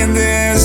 alguien de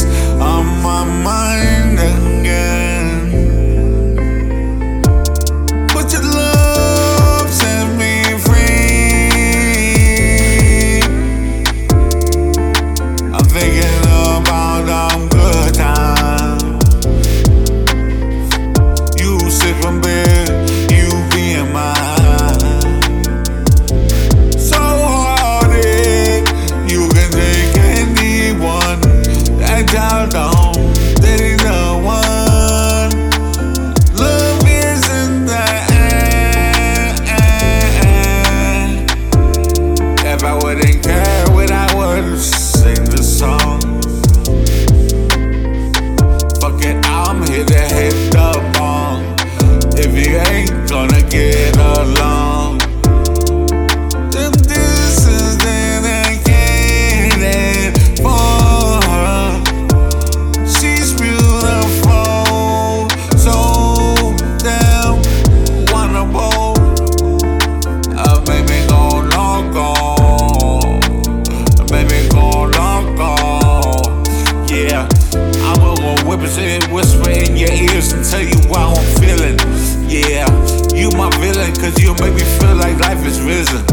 Whispers whisper in your ears and tell you how I'm feeling. Yeah, you my villain, cause you make me feel like life is risen.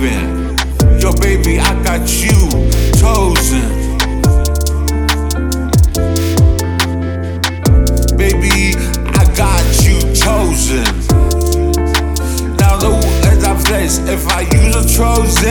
leaving. Yo, baby, I got you chosen. Baby, I got you chosen. Now the as I bless, if I use a Trojan.